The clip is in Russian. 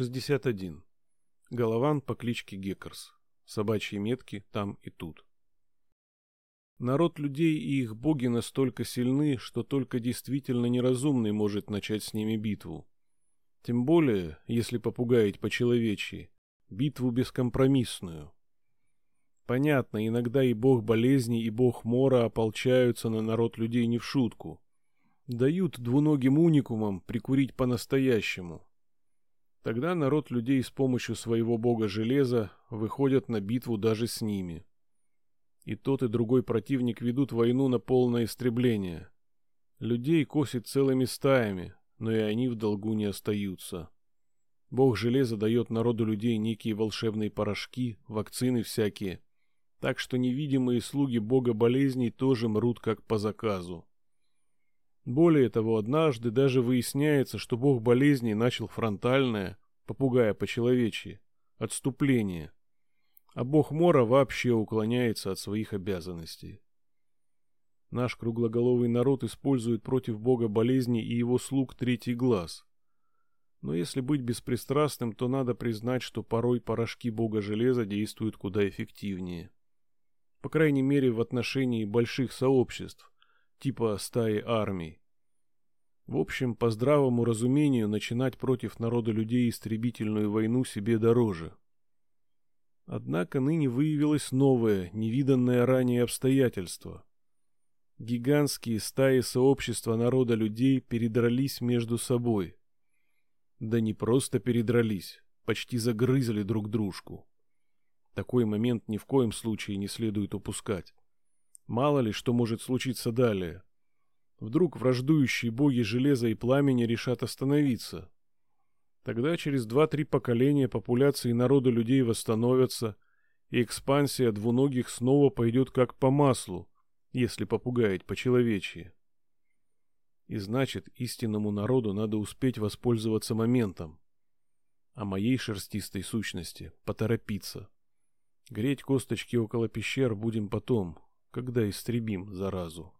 61. Голован по кличке Геккерс. Собачьи метки там и тут. Народ людей и их боги настолько сильны, что только действительно неразумный может начать с ними битву. Тем более, если попугаять по-человечьи, битву бескомпромиссную. Понятно, иногда и бог болезни, и бог мора ополчаются на народ людей не в шутку. Дают двуногим уникумам прикурить по-настоящему. Тогда народ людей с помощью своего бога железа выходят на битву даже с ними. И тот, и другой противник ведут войну на полное истребление. Людей косит целыми стаями, но и они в долгу не остаются. Бог железа дает народу людей некие волшебные порошки, вакцины всякие. Так что невидимые слуги бога болезней тоже мрут как по заказу. Более того, однажды даже выясняется, что бог болезней начал фронтальное, попугая по-человечьи, отступление, а бог мора вообще уклоняется от своих обязанностей. Наш круглоголовый народ использует против бога болезней и его слуг третий глаз. Но если быть беспристрастным, то надо признать, что порой порошки бога железа действуют куда эффективнее. По крайней мере, в отношении больших сообществ, типа стаи армий. В общем, по здравому разумению, начинать против народа людей истребительную войну себе дороже. Однако ныне выявилось новое, невиданное ранее обстоятельство. Гигантские стаи сообщества народа людей передрались между собой. Да не просто передрались, почти загрызли друг дружку. Такой момент ни в коем случае не следует упускать. Мало ли, что может случиться далее. Вдруг враждующие боги железа и пламени решат остановиться. Тогда через два-три поколения популяции народа людей восстановятся, и экспансия двуногих снова пойдет как по маслу, если попугаять по-человечьи. И значит, истинному народу надо успеть воспользоваться моментом, а моей шерстистой сущности поторопиться. Греть косточки около пещер будем потом, когда истребим заразу.